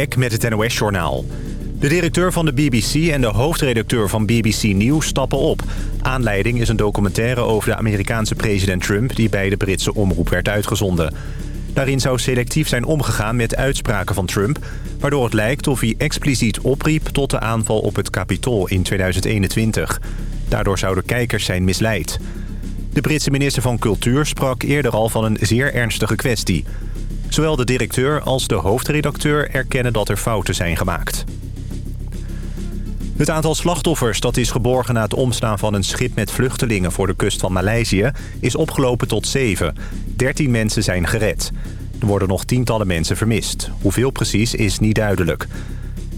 Eck met het NOS-journaal. De directeur van de BBC en de hoofdredacteur van BBC News stappen op. Aanleiding is een documentaire over de Amerikaanse president Trump... die bij de Britse omroep werd uitgezonden. Daarin zou selectief zijn omgegaan met uitspraken van Trump... waardoor het lijkt of hij expliciet opriep tot de aanval op het Capitool in 2021. Daardoor zouden kijkers zijn misleid. De Britse minister van Cultuur sprak eerder al van een zeer ernstige kwestie. Zowel de directeur als de hoofdredacteur erkennen dat er fouten zijn gemaakt. Het aantal slachtoffers dat is geborgen na het omstaan van een schip met vluchtelingen voor de kust van Maleisië is opgelopen tot zeven. Dertien mensen zijn gered. Er worden nog tientallen mensen vermist. Hoeveel precies is niet duidelijk.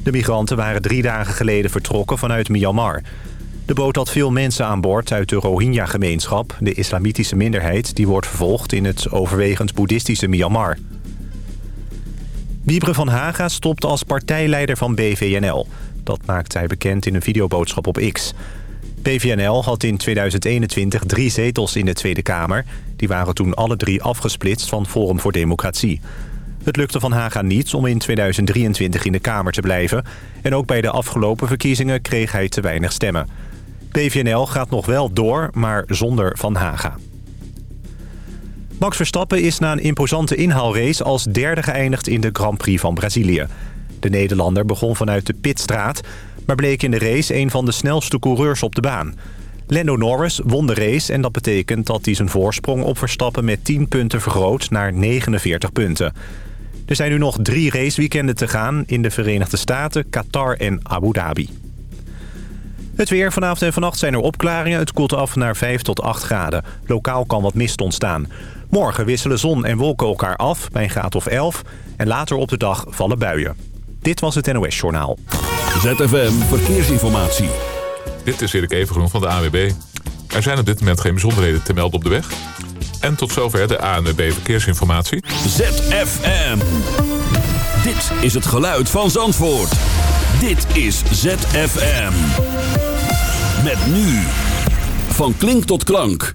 De migranten waren drie dagen geleden vertrokken vanuit Myanmar. De boot had veel mensen aan boord uit de Rohingya-gemeenschap... de islamitische minderheid die wordt vervolgd in het overwegend boeddhistische Myanmar. Wiebre van Haga stopt als partijleider van BVNL. Dat maakt hij bekend in een videoboodschap op X. BVNL had in 2021 drie zetels in de Tweede Kamer. Die waren toen alle drie afgesplitst van Forum voor Democratie. Het lukte Van Haga niet om in 2023 in de Kamer te blijven. En ook bij de afgelopen verkiezingen kreeg hij te weinig stemmen. BVNL gaat nog wel door, maar zonder Van Haga. Max Verstappen is na een imposante inhaalrace als derde geëindigd in de Grand Prix van Brazilië. De Nederlander begon vanuit de pitstraat, maar bleek in de race een van de snelste coureurs op de baan. Lando Norris won de race en dat betekent dat hij zijn voorsprong op Verstappen met 10 punten vergroot naar 49 punten. Er zijn nu nog drie raceweekenden te gaan in de Verenigde Staten, Qatar en Abu Dhabi. Het weer vanavond en vannacht zijn er opklaringen. Het koelt af naar 5 tot 8 graden. Lokaal kan wat mist ontstaan. Morgen wisselen zon en wolken elkaar af bij een graad of 11. En later op de dag vallen buien. Dit was het NOS Journaal. ZFM Verkeersinformatie. Dit is Erik Evengroen van de AWB. Er zijn op dit moment geen bijzonderheden te melden op de weg. En tot zover de ANWB Verkeersinformatie. ZFM. Dit is het geluid van Zandvoort. Dit is ZFM. Met nu. Van klink tot klank.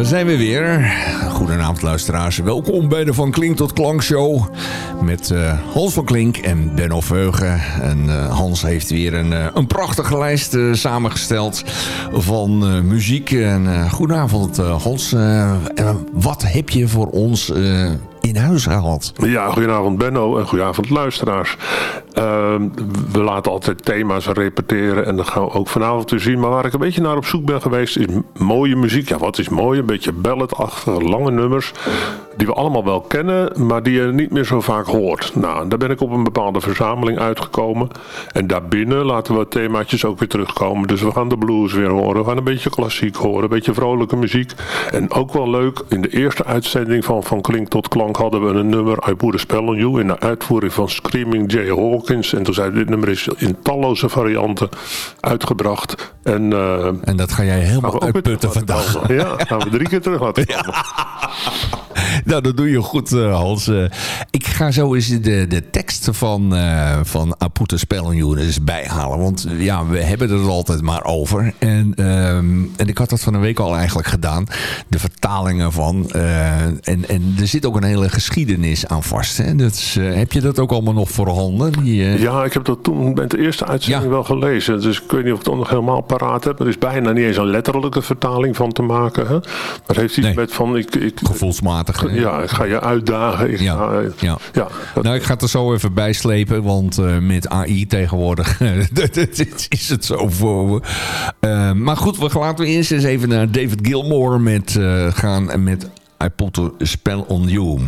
Daar zijn we weer. Goedenavond luisteraars. Welkom bij de Van Klink tot Klank show. Met eh, Hans van Klink en Benno Veugen. En eh, Hans heeft weer een, eh, een prachtige lijst samengesteld van muziek. En goedenavond Hans. wat heb je voor ons in huis gehaald? Ja, goedenavond Benno en goedenavond luisteraars. Ehm, we laten altijd thema's repeteren en dat gaan we ook vanavond weer zien. Maar waar ik een beetje naar op zoek ben geweest is mooie muziek. Ja, wat is mooi? Een beetje balladachtige, lange nummers die we allemaal wel kennen, maar die je niet meer zo vaak hoort. Nou, daar ben ik op een bepaalde verzameling uitgekomen. En daarbinnen laten we themaatjes ook weer terugkomen. Dus we gaan de blues weer horen, we gaan een beetje klassiek horen, een beetje vrolijke muziek. En ook wel leuk, in de eerste uitzending van Van Klink tot Klank hadden we een nummer I Put a Spell on You in de uitvoering van Screaming Jay Hawkins. En toen zei dit nummer is in talloze varianten uitgebracht. En, uh, en dat ga jij helemaal uitputten vandaag. Ja, gaan we drie keer terug laten komen. Nou, dat doe je goed, uh, Hans. Uh, ik ga zo eens de, de tekst van, uh, van Apute eens bijhalen. Want ja, we hebben het er altijd maar over. En, um, en ik had dat van een week al eigenlijk gedaan. De vertalingen van. en, en er zit ook een hele geschiedenis aan vast. Hè? Dus, heb je dat ook allemaal nog voorhanden? Die, ja, ik heb dat toen bij de eerste uitzending ja. wel gelezen. Dus ik weet niet of ik het nog helemaal paraat heb. Er is bijna niet eens een letterlijke vertaling van te maken. Hè? Maar heeft iets nee. met van... Ik, ik, Gevoelsmatig. Ja, ik ga je uitdagen. Ik ja, ga, ja. ja. Nou, ik ga het er zo even bijslepen, want uh, met AI tegenwoordig is het zo voor uh, maar goed, we laten we eerst eens even naar David Gilmore met, uh, gaan met I Put a Spell on You.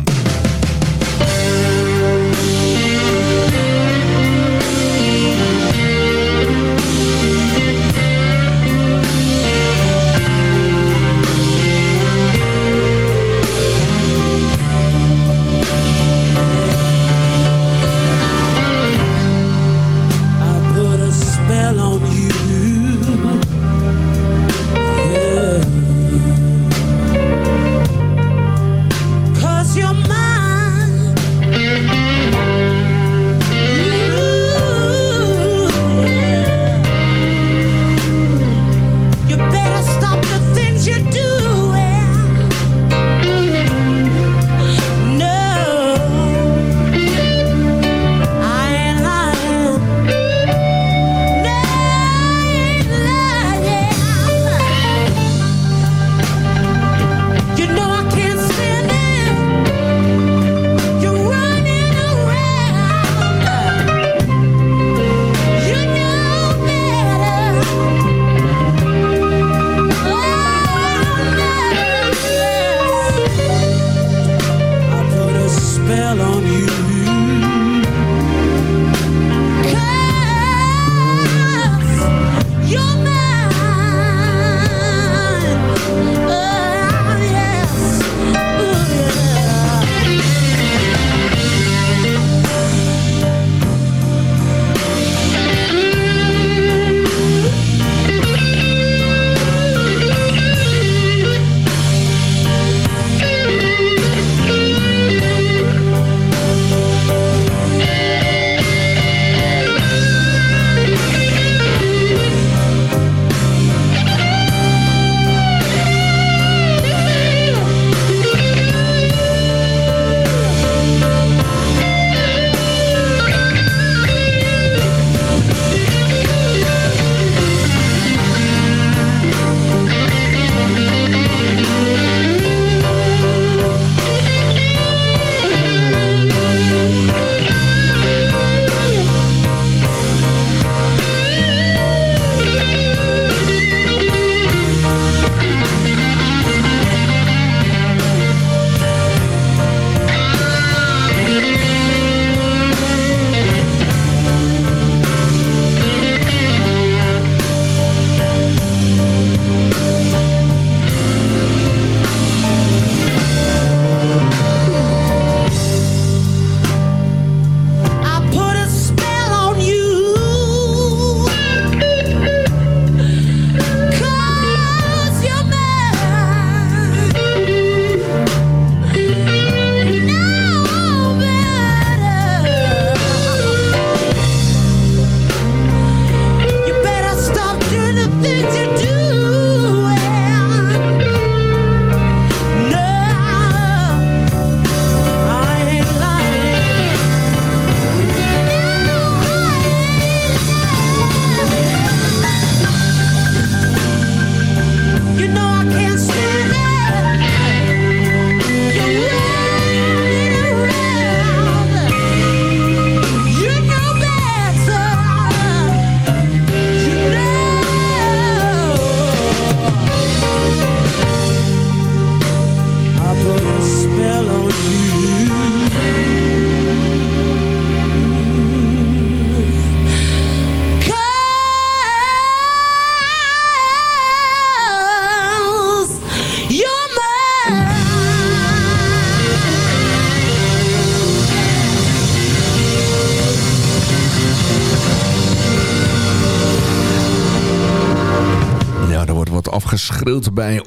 Afgeschreeuwd bij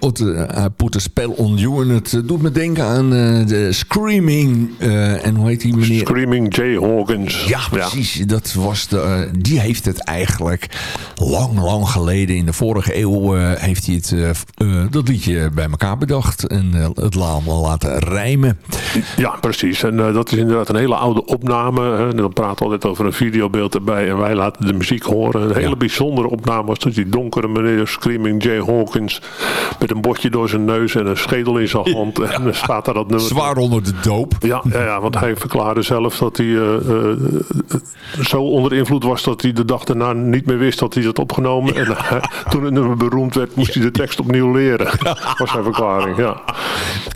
Put a Spell on You. En het doet me denken aan uh, de Screaming... En hoe heet die meneer? Screaming Hawkins. Precies. Ja. Dat was de, die heeft het eigenlijk lang, lang geleden... in de vorige eeuw heeft hij het, dat liedje bij elkaar bedacht. En het laten rijmen. Ja, precies. En dat is inderdaad een hele oude opname. Hè. Dan praten we altijd over een videobeeld erbij. En wij laten de muziek horen. Een hele ja. bijzondere opname was dat die donkere meneer Screaming Jay Hawkins... met een bordje door zijn neus en een schedel in zijn hand. En dan staat daar dat nummer. Zwaar onder de doop. Ja, ja, want hij verklaarde zelf dat hij uh, uh, zo onder invloed was... dat hij de dag daarna niet meer wist dat hij het opgenomen. Ja. En uh, toen het nummer beroemd werd, moest hij de tekst opnieuw leren. was zijn verklaring, ja.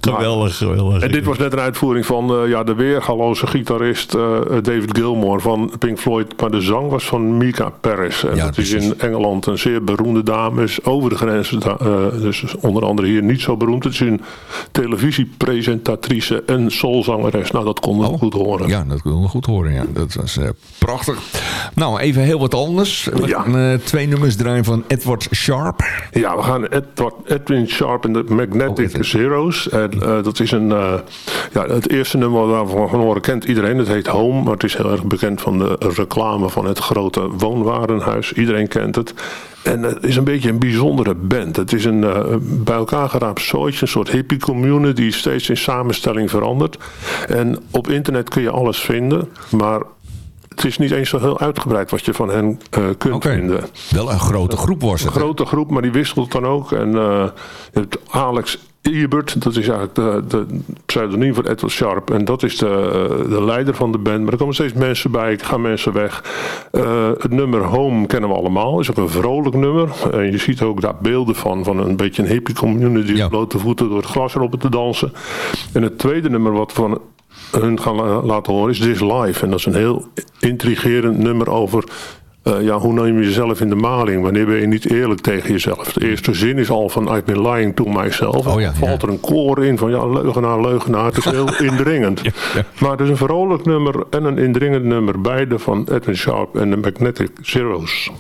Geweldig, geweldig. En dit was net een uitvoering van ja, de weergaloze gitarist David Gilmour van Pink Floyd. Maar de zang was van Mika Paris. En ja, dat precies. is in Engeland een zeer beroemde dame. Is over de grens, dus onder andere hier niet zo beroemd. Het is een televisiepresentatrice en soulzangeres. Nou, dat konden we oh, goed horen. Ja, dat konden we goed horen. Ja. Dat was uh, prachtig. Nou, even heel wat anders. We ja. gaan uh, twee nummers draaien van Edward Sharp. Ja, we gaan Edward, Edwin Sharp en de Magnetic oh, Zeros. En, uh, dat is een, ja, het eerste nummer waarvan van horen kent iedereen. Het heet Home, maar het is heel erg bekend van de reclame van het grote woonwarenhuis. Iedereen kent het. En het is een beetje een bijzondere band. Het is een uh, bij elkaar geraapt zooitje, een soort hippie commune die steeds in samenstelling verandert. En op internet kun je alles vinden, maar het is niet eens zo heel uitgebreid wat je van hen uh, kunt okay. vinden. Wel een grote groep was het. Een grote groep, maar die wisselt dan ook. En uh, je hebt Alex Ebert, dat is eigenlijk de, de pseudoniem van Edward Sharp. En dat is de, de leider van de band. Maar er komen steeds mensen bij, gaan mensen weg. Uh, het nummer Home kennen we allemaal. is ook een vrolijk nummer. En je ziet ook daar beelden van, van een beetje een hippie community. Ja. blote voeten door het glas erop te dansen. En het tweede nummer wat van hun gaan laten horen is This Life. En dat is een heel intrigerend nummer over uh, ja, hoe neem je jezelf in de maling? Wanneer ben je niet eerlijk tegen jezelf? De eerste zin is al van I've been lying to myself. Oh ja, valt ja. er een koor in van ja, leugenaar, leugenaar. Het is heel indringend. Ja. Maar het is een vrolijk nummer en een indringend nummer. Beide van Edwin Sharp en de Magnetic Zeros.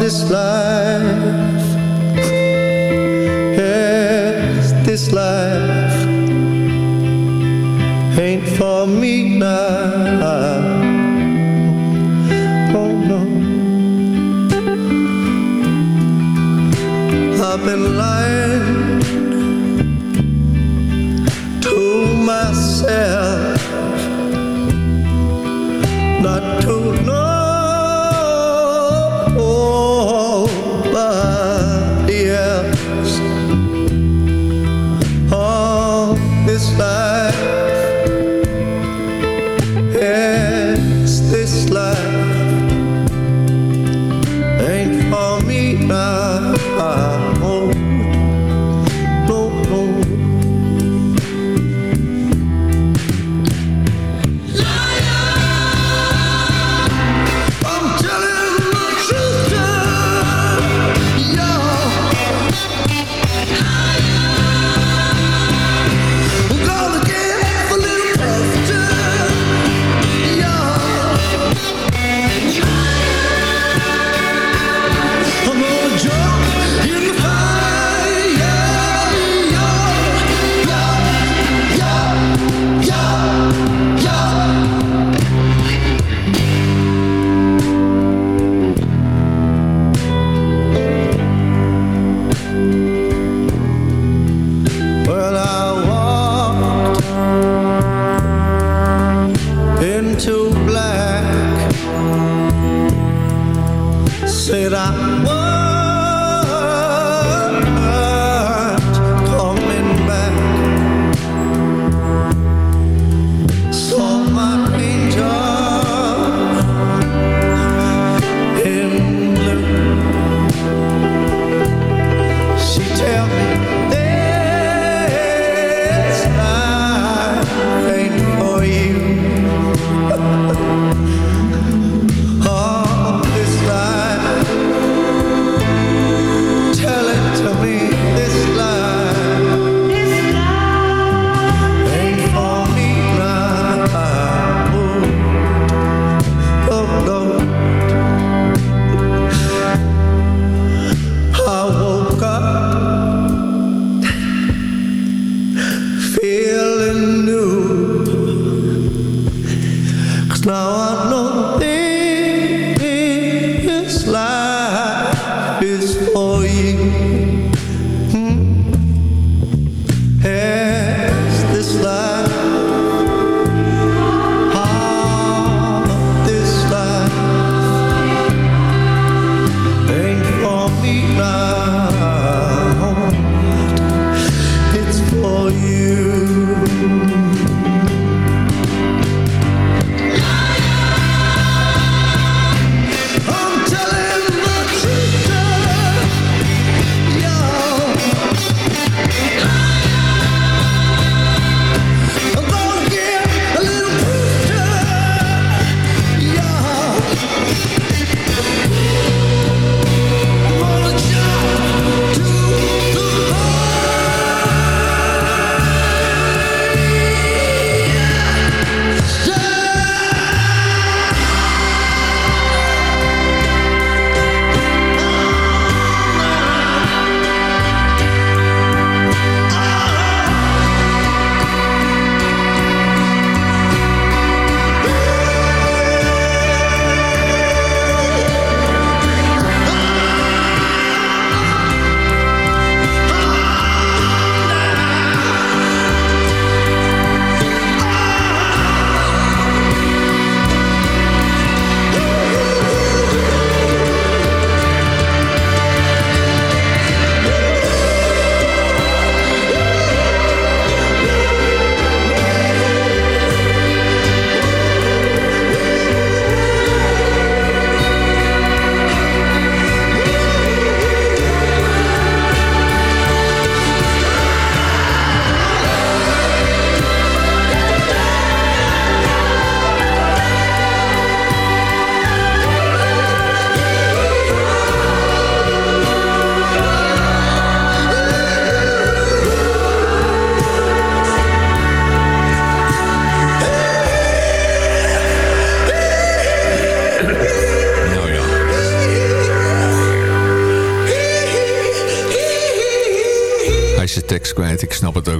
this life. Yes, this life Ain't for me now. Oh no. I've been lying.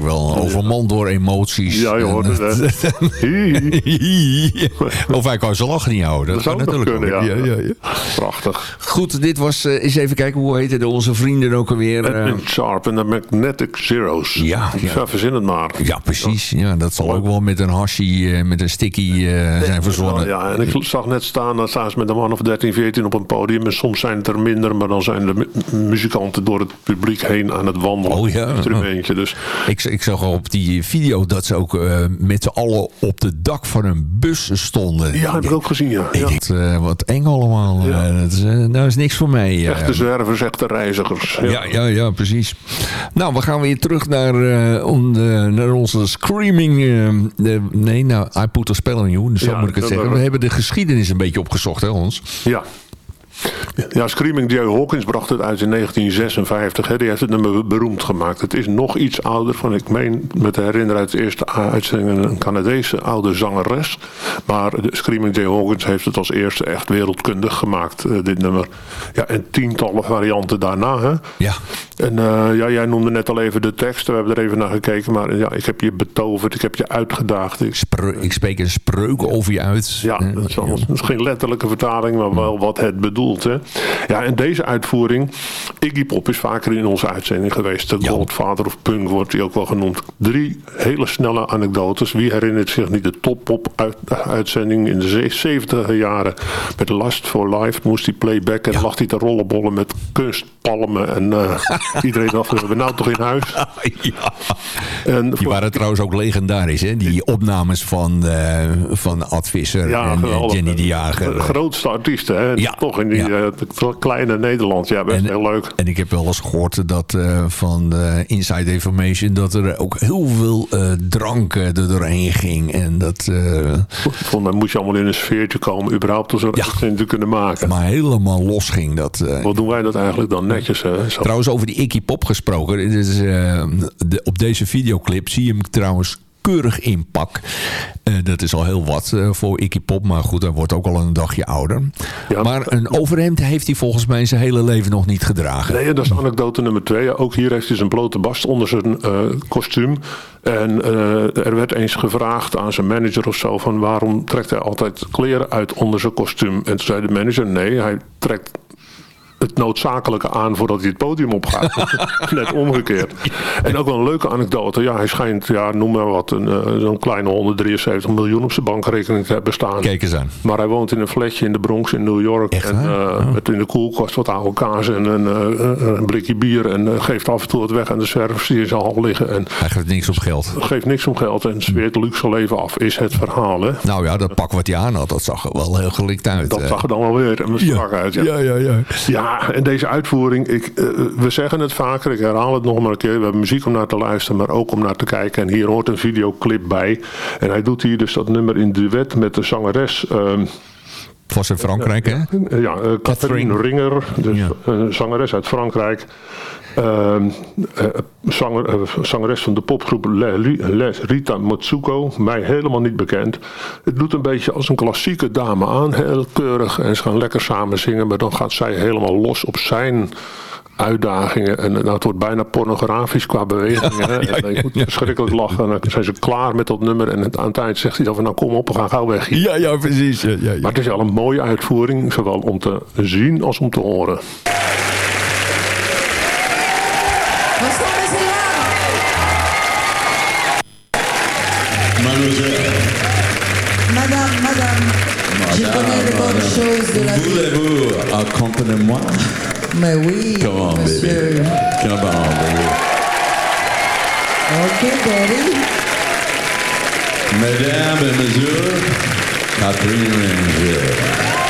Ik snap het ook wel. Overmand door emoties. Ja, je hoort het. Hihi. of hij kan zijn lachen niet houden. Dat, Dat zou natuurlijk kunnen, ja. ja, ja. Prachtig. Goed, dit was... eh, eens even kijken, hoe heette onze vrienden ook alweer? eh? Edwin Sharp en de Magnetic Zeros. Ja, ja. verzin het maar. ja, precies. Ja, dat zal ook wel met een hashi, eh, met een sticky eh, zijn verzonnen. Ja, en ik zag net staan, dan staan ze met een man of 13, 14 op een podium. En soms zijn het er minder, maar dan zijn de mu- muzikanten door het publiek heen aan het wandelen. Oh ja. Instrumentje. Dus Ik, ik zag op die video dat ze ook eh, met z'n allen op de dak van een bus stonden. ja, heb ik ook gezien, ja. Ik eh, wat eng allemaal. Ja. Eh, dat is, nou is niks voor mij. Echte zwervers, echte reizigers. Ja, ja, ja, precies. Nou, we gaan weer terug naar, de- naar onze screaming... de, nee, nou, I put a spell on you. Zo Ja, moet ik het zeggen. We hebben de geschiedenis een beetje opgezocht, hè, ons? Ja. Ja, Screaming Jay Hawkins bracht het uit in 1956. Hè. Die heeft het nummer beroemd gemaakt. Het is nog iets ouder. Van, ik meen me te herinneren uit de eerste uitzending een Canadese oude zangeres. Maar Screaming Jay Hawkins heeft het als eerste echt wereldkundig gemaakt, eh, dit nummer. Ja, en tientallen varianten daarna. Hè. Ja. En eh, ja, jij noemde net al even de tekst. We hebben er even naar gekeken. Maar ja, ik heb je betoverd. Ik heb je uitgedaagd. Ik, Spreu- ik spreek een spreuk over je uit. ja, dat is, allemaal- dat is geen letterlijke vertaling, maar wel wat het bedoelt. Hè. Ja, en deze uitvoering, Iggy Pop is vaker in onze uitzending geweest. De Ja. Godfather of Punk wordt hij ook wel genoemd. Drie hele snelle anekdotes. Wie herinnert zich niet de Top Pop uit, uitzending in de 70 jaren? Met Last for Life moest hij playback en lag hij te rollenbollen met kunstpalmen. En eh, iedereen dacht, we hebben nou toch in huis. ja. En Die waren trouwens ook legendarisch, hè? Die opnames van, eh van Ad Visser Ja, en eh. Jenny de Jager. De grootste artiesten, hè? Ja, Toch in die ja. eh, het kleine Nederland. Ja, best En- heel leuk. En ik heb wel eens gehoord dat eh, van eh, Inside Information dat er ook heel veel drank er doorheen ging. En dat Volgens mij moet je allemaal in een sfeertje komen, überhaupt om zo'n Ja. te kunnen maken. maar helemaal los ging. Dat. Wat doen wij dat eigenlijk dan netjes? Hè? Zo. Trouwens, over die Iggy Pop gesproken. De, op deze videoclip zie je hem trouwens keurig in pak. Eh, dat is al heel wat eh, voor Iggy Pop. Maar goed, hij wordt ook al een dagje ouder. Ja. Maar een overhemd heeft hij volgens mij zijn hele leven nog niet gedragen. Nee, dat is anekdote nummer twee. Ook hier heeft hij zijn blote bast onder zijn eh, kostuum. En er werd eens gevraagd aan zijn manager of zo... van waarom trekt hij altijd kleren uit onder zijn kostuum? En toen zei de manager, nee, hij trekt het noodzakelijke aan voordat hij het podium opgaat. Net omgekeerd. En ook wel een leuke anekdote. Ja, hij schijnt, ja, noem maar wat, een, eh, zo'n kleine 173 miljoen op zijn bankrekening te hebben staan. Kijk eens aan. Maar hij woont in een flatje in de Bronx in New York. Echt en waar? eh, met in de koelkast wat oude kaas en een, eh, een blikje bier. En geeft af en toe wat weg aan de zwervers die in zijn hal liggen. En Hij geeft niks op geld. geeft niks om geld en zweert luxe leven af, is het verhaal. Hè? Nou ja, dat pak wat hij aan had, dat zag er wel heel gelikt uit. Dat zag er dan wel weer en strak uit. Ja. ja, ja, ja. Ja, en deze uitvoering, ik, eh, we zeggen het vaker, ik herhaal het nog maar een keer. We hebben muziek om naar te luisteren, maar ook om naar te kijken. En hier hoort een videoclip bij. En hij doet hier dus dat nummer in duet met de zangeres. ehm, Was in Frankrijk, hè? eh, ja, eh, Catherine Ringer, dus Ja. een zangeres uit Frankrijk. Ehm, eh, zanger, eh, zangeres van de popgroep Le, Li- Le- Rita Matsuko, mij helemaal niet bekend. Het doet een beetje als een klassieke dame aan, heel keurig. En ze gaan lekker samen zingen, maar dan gaat zij helemaal los op zijn uitdagingen. En nou, het wordt bijna pornografisch qua bewegingen. hè. en moet verschrikkelijk lachen. En dan zijn ze klaar met dat nummer. En aan het eind zegt hij dan van nou kom op, we gaan gauw weg hier. Ja, ja, precies. Ja, ja, ja. Maar het is wel een mooie uitvoering, zowel om te zien als om te horen. Mesdames et messieurs, Catherine Ranger.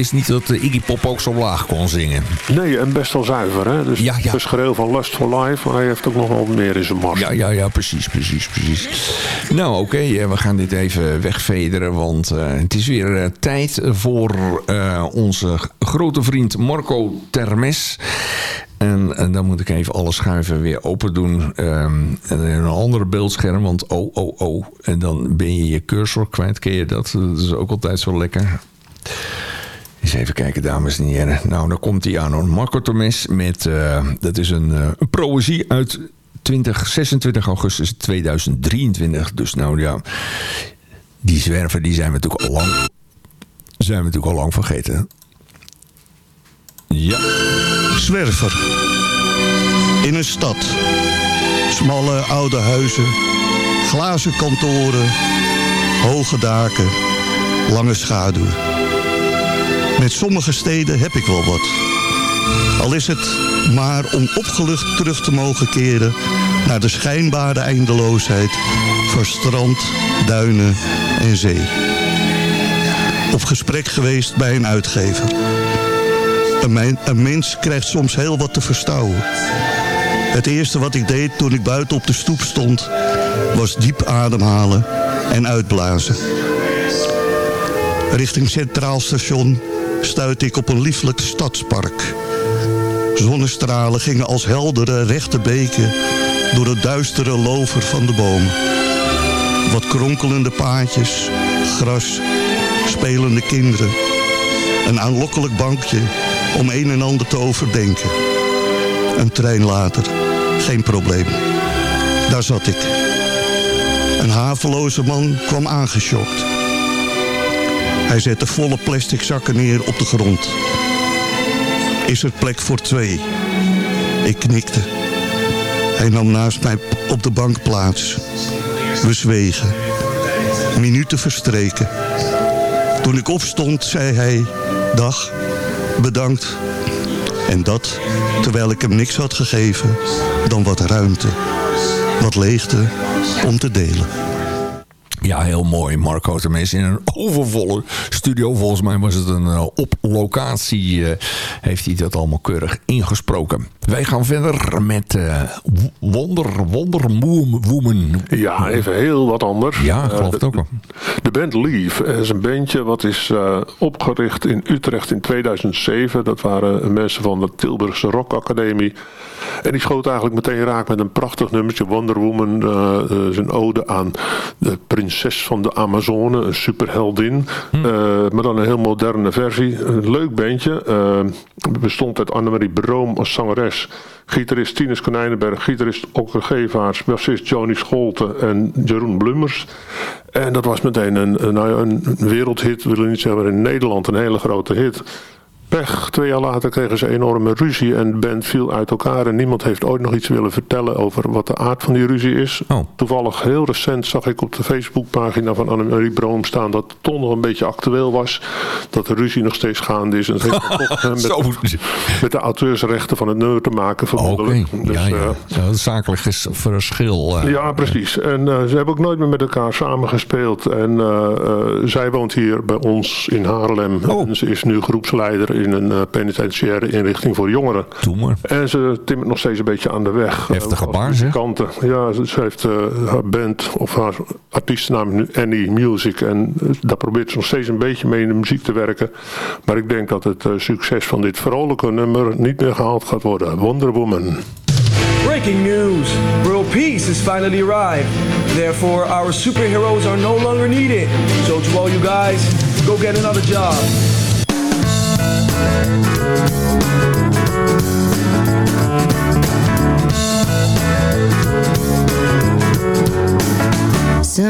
Wist niet dat eh, Iggy Pop ook zo laag kon zingen. Nee, en best wel zuiver. Hè? Dus Ja, ja. het geschreeuw van Lust for Life, maar hij heeft ook nog wel meer in zijn mars. Ja, ja, ja, precies, precies, precies. Nou, oké, eh, we gaan dit even wegvederen, want eh, het is weer tijd voor onze grote vriend Marco Termes. En, en dan moet ik even alle schuiven weer open doen. Ehm, en een ander beeldscherm, want oh, oh, oh. En dan ben je je cursor kwijt. Ken je dat? Dat is ook altijd zo lekker. Eens even kijken, dames en heren. Nou, dan komt hij aan. Marco Termes met... eh, dat is een, eh, een proëzie uit 20, 26 augustus 2023. Dus nou ja... Die zwerver, die zijn we natuurlijk al lang... Zijn we natuurlijk al lang vergeten. Ja. Zwerver. In een stad. Smalle oude huizen. Glazen kantoren. Hoge daken. Lange schaduw. Met sommige steden heb ik wel wat. Al is het maar om opgelucht terug te mogen keren... naar de schijnbare eindeloosheid van strand, duinen en zee. Op gesprek geweest bij een uitgever. Een, een mens krijgt soms heel wat te verstouwen. Het eerste wat ik deed toen ik buiten op de stoep stond... was diep ademhalen en uitblazen. Richting Centraal Station stuitte ik op een lieflijk stadspark. Zonnestralen gingen als heldere rechte beken... door het duistere lover van de bomen. Wat kronkelende paadjes, gras, spelende kinderen... Een aanlokkelijk bankje om een en ander te overdenken. Een trein later, geen probleem. Daar zat ik. Een haveloze man kwam aangeschokt. Hij zette volle plastic zakken neer op de grond. Is er plek voor twee? Ik knikte. Hij nam naast mij op de bank plaats. We zwegen. Minuten verstreken. Toen ik opstond, zei hij... Dag, bedankt. En dat terwijl ik hem niks had gegeven dan wat ruimte. Wat leegte om te delen. Ja, heel mooi. Marco Termes in een overvolle studio. Volgens mij was het een eh, op locatie. eh, heeft hij dat allemaal keurig ingesproken. Wij gaan verder met eh, Wonder, Wonder Woman. Ja, even heel wat anders. Ja, ik geloof het ook wel. De band Leave is een bandje wat is opgericht in Utrecht in 2007. Dat waren mensen van de Tilburgse Rock Academie. En die schoot eigenlijk meteen raak met een prachtig nummertje. Wonder Woman een ode aan de prinses van de Amazone. Een superheldin. Hm. Eh, maar dan een heel moderne versie. Een leuk bandje. Eh, bestond uit Annemarie Broom als zangeres. Gitarist Tinus Konijnenberg. Gitarist Okke Gevaars. Bassist Johnny Scholte en Jeroen Blummers. En dat was meteen een, een wereldhit. Wil ik niet zeggen, maar in Nederland een hele grote hit. Pech, twee jaar later kregen ze enorme ruzie en de band viel uit elkaar. En niemand heeft ooit nog iets willen vertellen over wat de aard van die ruzie is. Oh. Toevallig heel recent zag ik op de Facebookpagina van Annemarie Broom staan dat het toch nog een beetje actueel was. Dat de ruzie nog steeds gaande is. En dat heeft toch eh, met, met de auteursrechten van het nummer te maken. Vermoedelijk. Dus, ja, ja. eh, Ja, dat is zakelijk ges- verschil. eh. ja, precies. En eh, ze hebben ook nooit meer met elkaar samengespeeld. En eh, eh, zij woont hier bij ons in Haarlem. Oh. En ze is nu groepsleider in een eh, penitentiaire inrichting voor jongeren. Doe maar. En ze timmert nog steeds een beetje aan de weg. Heftige als baar, zeg. muzikanten. Ja, ze, heeft eh, haar band of haar artiestennaam is nu Annie Music. En eh, daar probeert ze nog steeds een beetje mee in de muziek te werken. Maar ik denk dat het succes van dit vrolijke nummer niet meer gehaald gaat worden. Wonder Woman. Breaking news! World peace has finally arrived. Therefore, our superheroes are no longer needed. So to all you guys, go get another job.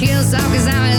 heels off cause I'm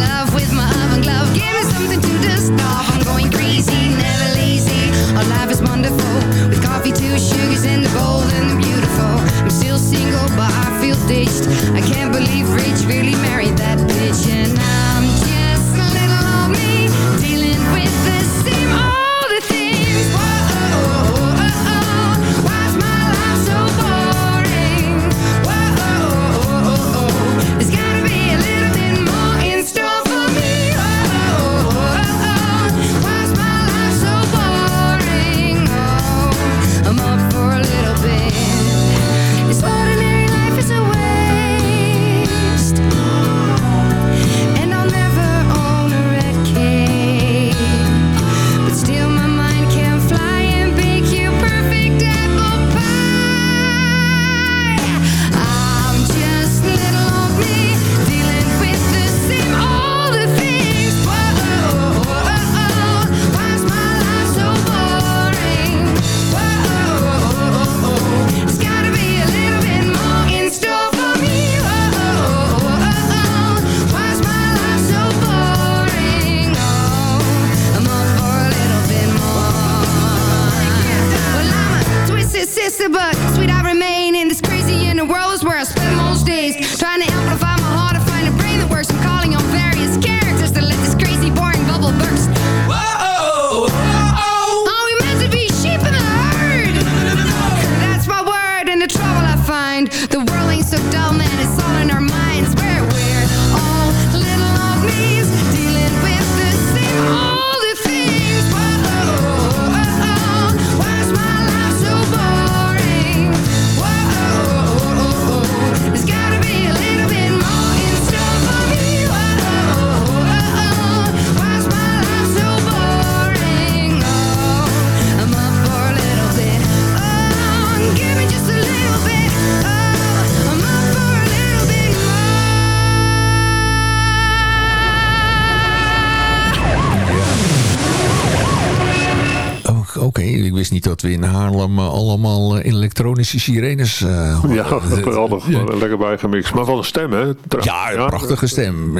elektronische sirenes eh. Ja, geweldig. Lekker bijgemixt. Maar van de stem, hè? Tra- Ja, een prachtige stem.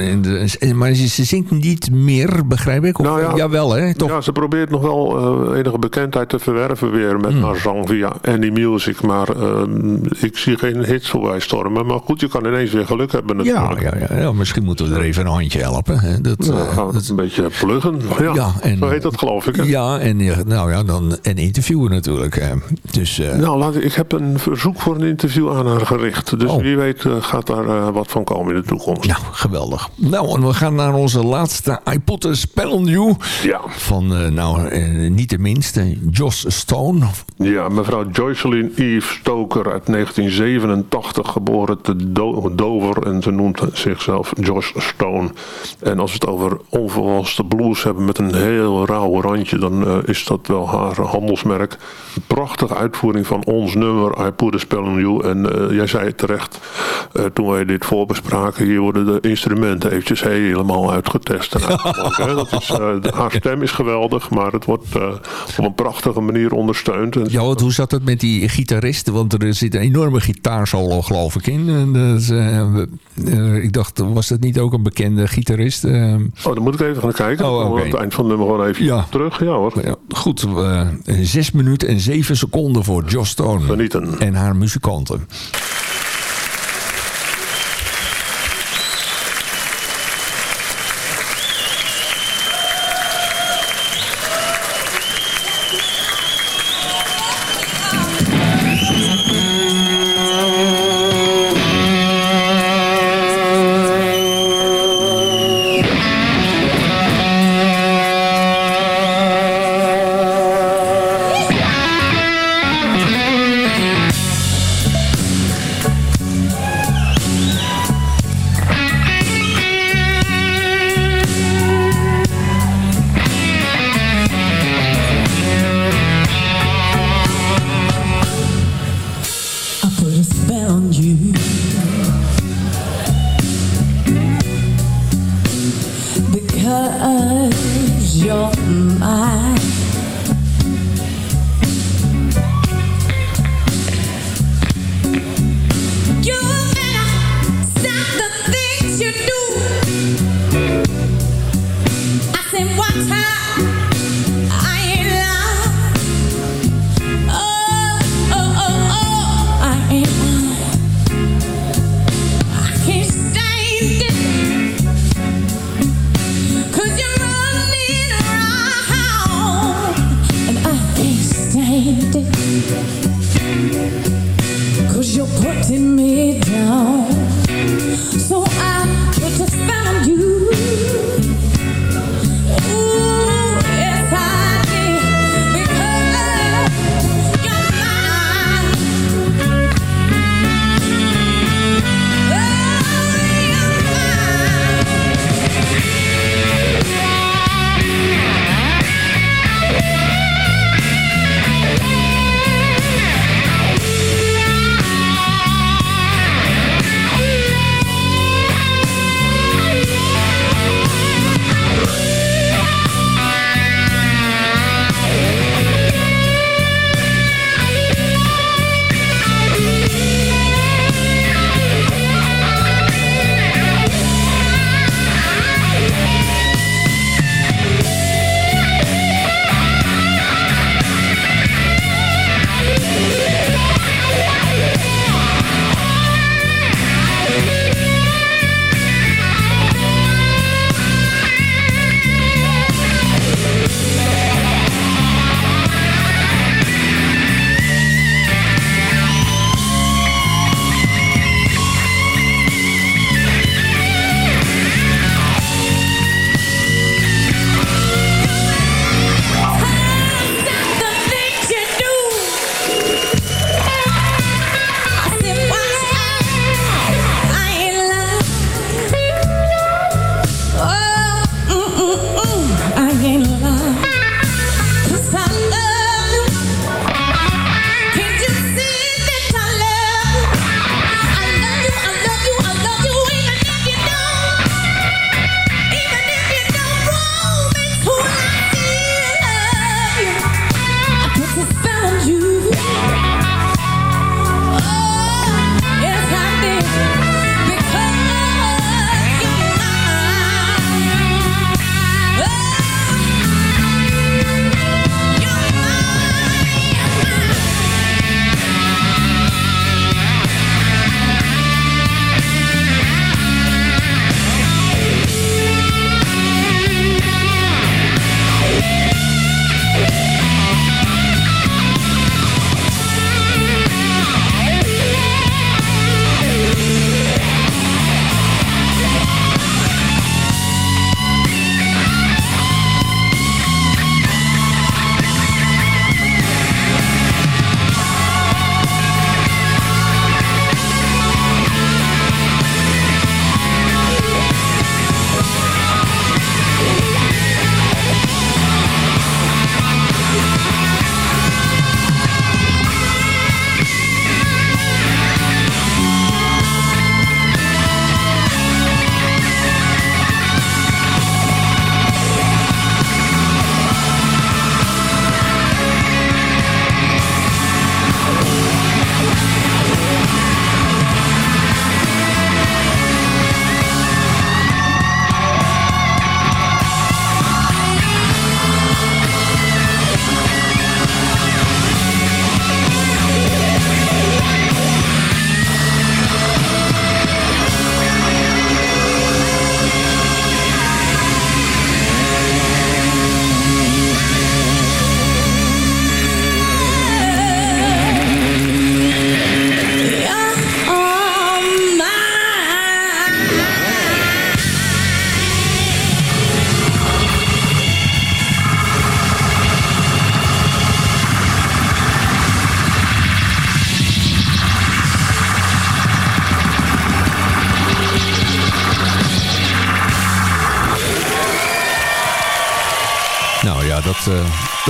Maar ze, zingt niet meer, begrijp ik? Of, Nou ja. Jawel, hè? Toch? Ja, ze probeert nog wel eh, enige bekendheid te verwerven weer met Hmm. haar zang via Any Music. Maar eh, ik zie geen hits voorbij stormen. Maar goed, je kan ineens weer geluk hebben Ja, natuurlijk. ja, ja, ja, misschien moeten we er even een handje helpen. Hè? Dat, Ja, gaan we het een beetje pluggen. Ja, Ja, en- zo heet dat geloof ik. Hè? ja, en, nou ja, dan, en interviewen natuurlijk. Dus, Nou, laat, ik heb een verzoek voor een interview aan haar gericht. Dus Oh. wie weet eh, gaat daar eh, wat van komen in de toekomst. nou, geweldig. Nou, en we gaan naar onze laatste I Put a Spell on You. Ja. Van, eh, nou, niet de minste, Joss Stone. Ja, mevrouw Joycelyn Eve Stoker uit 1987, geboren te Do- Dover. En ze noemt zichzelf Josh Stone. En als we het over onverwaste blues hebben met een heel rauw randje, dan is dat wel haar handelsmerk. Een prachtige uitvoering van ons nummer, I Put a Spell on You. En eh, jij zei het terecht, eh, toen wij dit voorbespraken, hier worden de instrumenten eventjes helemaal uitgetest. En dat is, eh, de- haar stem is geweldig, maar het wordt op een prachtige manier ondersteund. En Ja, want hoe zat het met die gitaristen? Want er zit een enorme gitaarsolo, geloof ik, in. En ik dacht, was dat niet ook een bekende gitarist? Oh, dan moet ik even gaan kijken. Oh, oké. aan het eind van het nummer gewoon even Ja. terug. Ja hoor. goed, eh, zes minuten en zeven seconden voor Joss Stone. En haar muzikanten.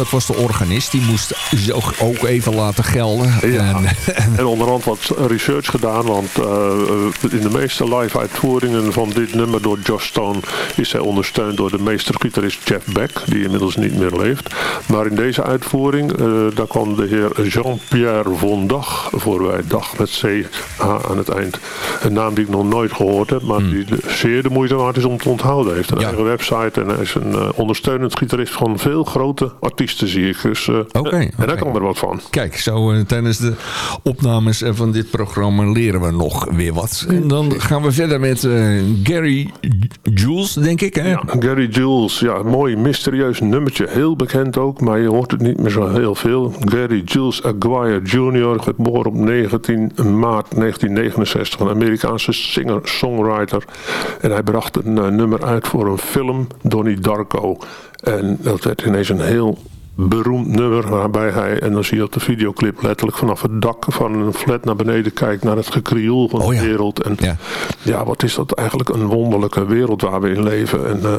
Dat was de organist. Die moest zich ook even laten gelden. Ja. En, En onderhand wat research gedaan, want eh, eh, in de meeste live uitvoeringen van dit nummer door Josh Stone is hij ondersteund door de meestergitarist Jeff Beck, die inmiddels niet meer leeft. Maar in deze uitvoering, eh, daar kwam de heer Jean-Pierre Von Dag voorbij, Dag met C-H aan het eind. Een naam die ik nog nooit gehoord heb, maar die de- zeer de moeite waard is om te onthouden. Hij heeft een eigen website en hij is een ondersteunend gitarist van veel grote artiesten, zie ik. Dus, en daar kan er wat van. Kijk, zo eh, tijdens de opnames van dit programma leren we nog weer wat. En dan gaan we verder met eh, Gary Jules, denk ik. Hè? Gary Jules, ja, mooi mysterieus nummertje. Heel bekend ook, maar je hoort het niet meer zo heel veel. Gary Jules Aguirre Jr., geboren op 19 maart 1969. Een Amerikaanse singer-songwriter. En hij bracht een eh, nummer uit voor een film, Donnie Darko. En dat werd ineens een heel beroemd nummer waarbij hij, en dan zie je op de videoclip letterlijk vanaf het dak van een flat naar beneden kijkt naar het gekrioel van de wereld. En ja. wat is dat eigenlijk een wonderlijke wereld waar we in leven. En eh,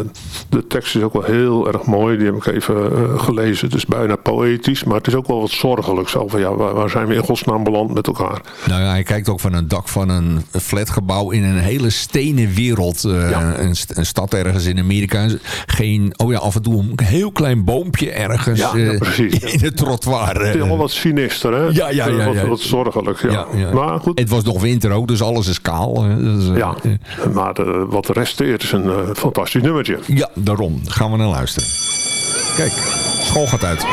de tekst is ook wel heel erg mooi, die heb ik even eh, gelezen. Het is bijna poëtisch, maar het is ook wel wat zorgelijk. Zo van, ja, waar, waar zijn we in godsnaam beland met elkaar? Nou ja, hij kijkt ook van een dak van een flatgebouw in een hele stenen wereld. eh, een stad ergens in Amerika. Geen, oh ja, af en toe een heel klein boompje ergens Ja, ja, eh, precies. in het trottoir. eh. Het is allemaal wat sinister, hè? Ja, ja, ja, Wat, ja. wat zorgelijk, ja. Maar goed, Het was nog winter ook, dus alles is kaal. hè. Dus, eh, ja. Maar de- wat resteert is een eh, fantastisch nummertje. Ja, daarom. Gaan we naar luisteren. Kijk, school gaat uit.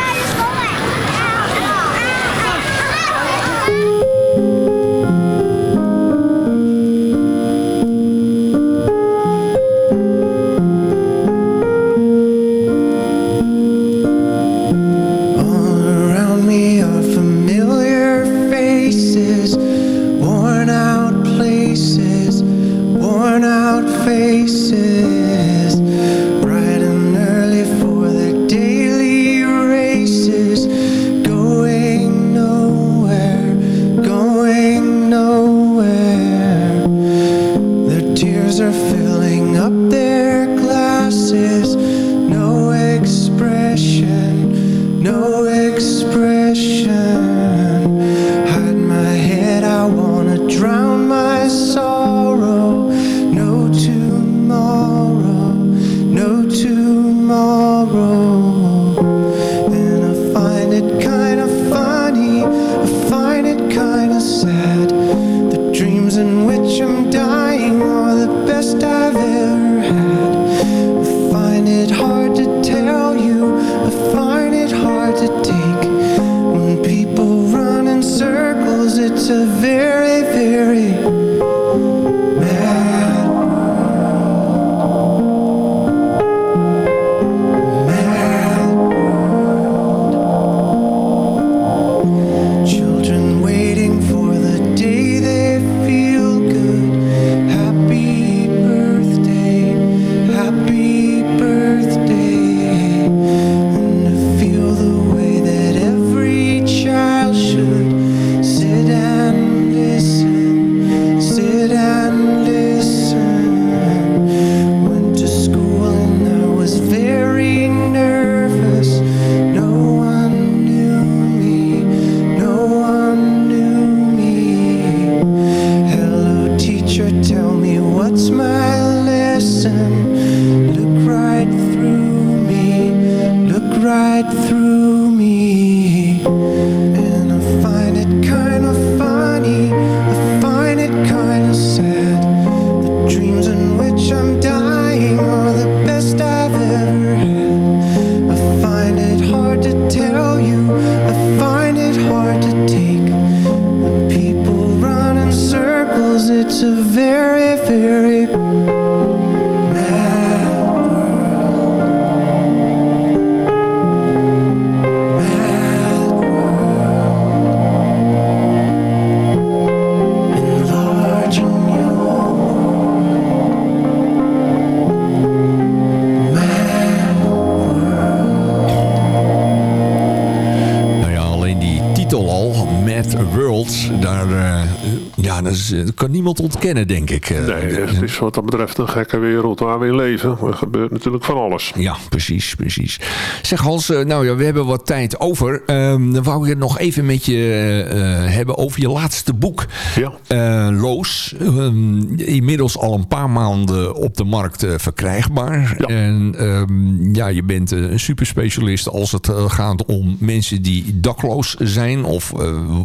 Ja, dat, niemand ontkennen, denk ik. Eh, Nee, het is wat dat betreft een gekke wereld waar we in leven. Er gebeurt natuurlijk van alles. Ja, precies, precies. Zeg Hans, eh, nou ja, we hebben wat tijd over. Ehm, dan wou ik het nog even met je eh, hebben over je laatste boek. Ja. Loos. Ehm, inmiddels al een paar maanden op de markt verkrijgbaar. En ehm, ja, je bent een superspecialist als het gaat om mensen die dakloos zijn. Of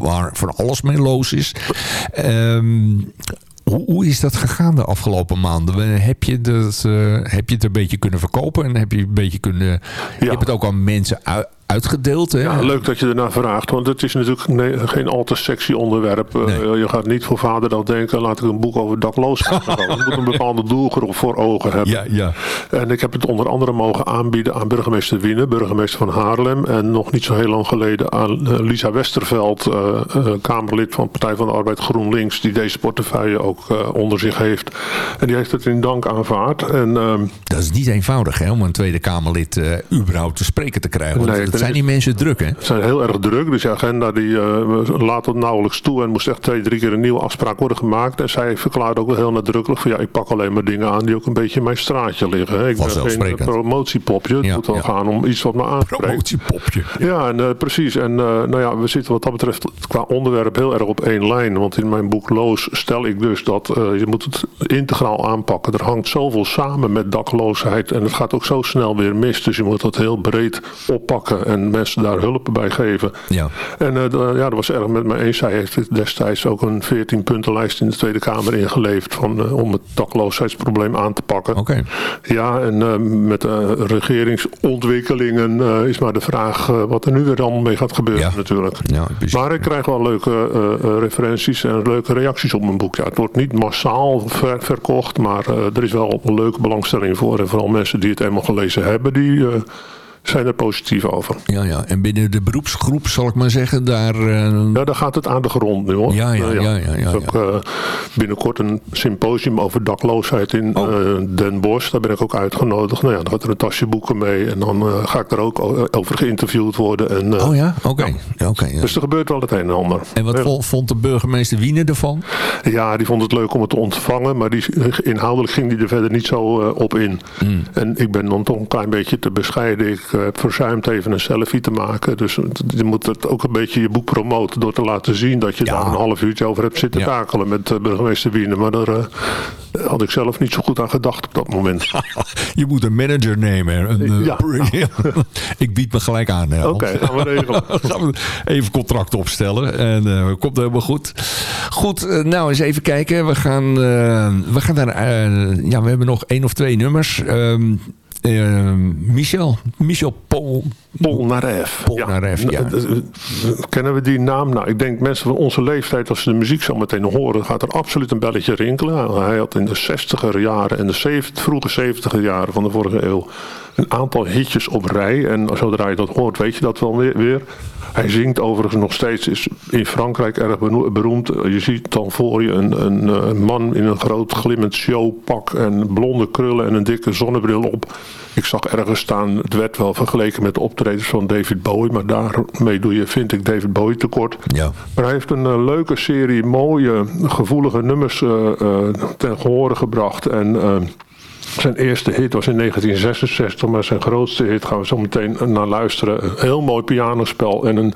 waar voor alles mee loos is. Hoe, hoe is dat gegaan de afgelopen maanden? Heb je, dat, eh, heb je het een beetje kunnen verkopen? En heb je een beetje kunnen... Je hebt het ook aan mensen u- uitgedeeld, hè? Ja, leuk dat je ernaar vraagt, want het is natuurlijk nee, geen al te sexy onderwerp. Eh, je gaat niet voor vaderdag denken, laat ik een boek over dakloosheid. Je moet een bepaalde doelgroep voor ogen hebben. Ja, ja. En ik heb het onder andere mogen aanbieden aan burgemeester Wiene, burgemeester van Haarlem. En nog niet zo heel lang geleden aan eh, Lisa Westerveld, eh, Kamerlid van Partij van de Arbeid GroenLinks, die deze portefeuille ook onder zich heeft. En die heeft het in dank aanvaard. En, ehm, Dat is niet eenvoudig, hè, om een Tweede Kamerlid überhaupt te spreken te krijgen. Nee, dat zijn die mensen druk, hè? Ze zijn heel erg druk, dus de agenda die, eh, laat het nauwelijks toe en moest echt twee, drie keer een nieuwe afspraak worden gemaakt. En zij verklaarde ook wel heel nadrukkelijk van ja, ik pak alleen maar dingen aan die ook een beetje in mijn straatje liggen. hè. Ik ben geen promotiepopje, het Ja, moet wel ja. gaan om iets wat me aanspreekt. Promotiepopje. Ja, en, eh, precies. En eh, nou ja, we zitten wat dat betreft qua onderwerp heel erg op één lijn. Want in mijn boek Loos stel ik dus dat je moet het integraal aanpakken. Er hangt zoveel samen met dakloosheid. En het gaat ook zo snel weer mis. Dus je moet dat heel breed oppakken en mensen daar hulp bij geven. Ja. En eh, ja, dat was erg met me eens. Zij heeft destijds ook een 14 puntenlijst in de Tweede Kamer ingeleverd van, eh, om het dakloosheidsprobleem aan te pakken. Oké. Ja, en eh, met de regeringsontwikkelingen is maar de vraag wat er nu weer allemaal mee gaat gebeuren natuurlijk. Ja, maar ik krijg wel leuke referenties en leuke reacties op mijn boek. Ja, het wordt niet massaal ver- verkocht, maar er is wel een leuke belangstelling voor. En vooral mensen die het eenmaal gelezen hebben, die zijn er positief over. Ja, ja. En binnen de beroepsgroep, zal ik maar zeggen, daar... eh, Ja, daar gaat het aan de grond nu hoor. Ja, ja, ja, ja, ja, is ook eh, binnenkort een symposium over dakloosheid in Oh. eh, Den Bosch. Daar ben ik ook uitgenodigd. Nou ja, dan gaat er een tasje boeken mee. En dan ga ik er ook over geïnterviewd worden. En, Oh ja? Oké. Ja, oké, ja. Dus er gebeurt wel het een en ander. En wat vo- vond de burgemeester Wiener ervan? Ja, die vond het leuk om het te ontvangen. Maar die, inhoudelijk ging die er verder niet zo op in. Hmm. En ik ben dan toch een klein beetje te bescheiden. Ik heb verzuimd even een selfie te maken. Dus je moet het ook een beetje je boek promoten. Door te laten zien dat je daar een half uurtje over hebt zitten Ja. takelen met eh, burgemeester Wiener. Maar daar eh, had ik zelf niet zo goed aan gedacht op dat moment. Je moet een manager nemen. Een, eh, Ja. ik bied me gelijk aan. Oké, gaan we regelen. gaan we even contract opstellen. En eh komt helemaal goed. Goed, eh, nou eens even kijken. We gaan, eh, we gaan daar... eh, ja, we hebben nog één of twee nummers. Ehm, eh, Michel. Michel Pol. Polnareff. Polnareff, ja. Nou, eh, eh, Kennen we die naam? Nou, ik denk mensen van onze leeftijd, als ze de muziek zo meteen horen, gaat er absoluut een belletje rinkelen. Hij had in de 60er jaren en de 70, vroege 70er jaren van de vorige eeuw een aantal hitjes op rij. En zodra je dat hoort, weet je dat wel weer. Hij zingt overigens nog steeds, is in Frankrijk erg beroemd. Je ziet dan voor je een, een, man in een groot glimmend showpak en blonde krullen en een dikke zonnebril op. Ik zag ergens staan, het werd wel vergeleken met de optredens van David Bowie, maar daarmee doe je, vind ik, David Bowie tekort. Ja. Maar hij heeft een eh, leuke serie mooie, gevoelige nummers eh, eh, ten gehore gebracht. En zijn eerste hit was in 1966, maar zijn grootste hit gaan we zo meteen naar luisteren. Een heel mooi pianospel en een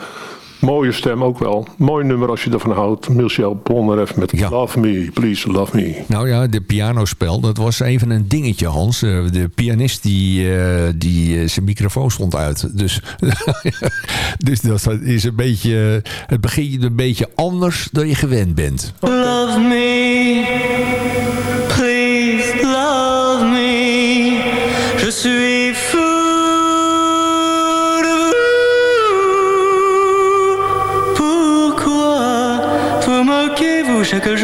mooie stem ook wel. Mooi nummer als je ervan houdt. Michel Polnareff met Love Me, Please Love Me. Nou ja, de pianospel, dat was even een dingetje, Hans. Eh, De pianist die, eh, die eh, zijn microfoon stond uit. Dus, dus dat is een beetje, het begint een beetje anders dan je gewend bent. Love me, ce que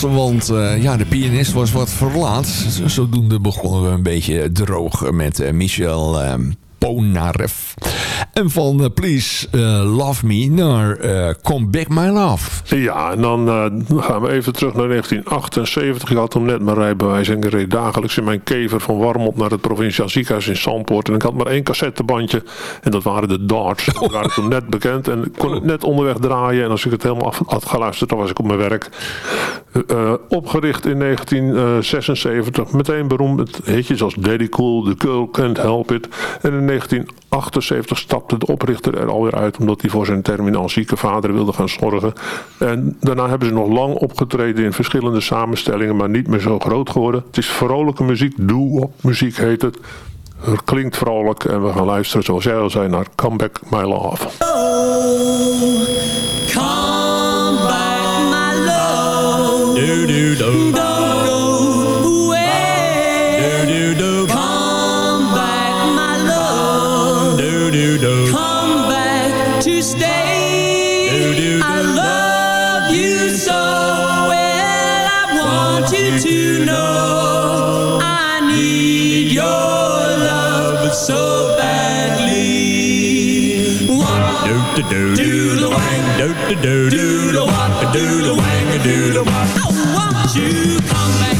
Want eh, ja, de pianist was wat verlaat. Zodoende begonnen we een beetje droog met eh, Michel eh, Polnareff. En van eh, Please eh, Love Me naar eh, Come Back My Love. Ja, en dan gaan we even terug naar 1978. Ik had toen net mijn rijbewijs en ik reed dagelijks in mijn kever van Warmond naar het provinciaal ziekenhuis in Zandpoort. En ik had maar één cassettebandje en dat waren de darts. Die waren toen net bekend en ik kon het net onderweg draaien. En als ik het helemaal af had geluisterd, dan was ik op mijn werk. Opgericht in 1976, meteen beroemd met hitjes als Daddy Cool, The Girl Can't Help It. En in 1978 stapte de oprichter er alweer uit omdat hij voor zijn terminaal zieke vader wilde gaan zorgen. En daarna hebben ze nog lang opgetreden in verschillende samenstellingen, maar niet meer zo groot geworden. Het is vrolijke muziek, doo-wop muziek heet het. Het klinkt vrolijk en we gaan luisteren, zoals jij al zei, naar Come Back My Love. Do do do the wang, do do do do the wang, do the wang, do the wang. I want you come back,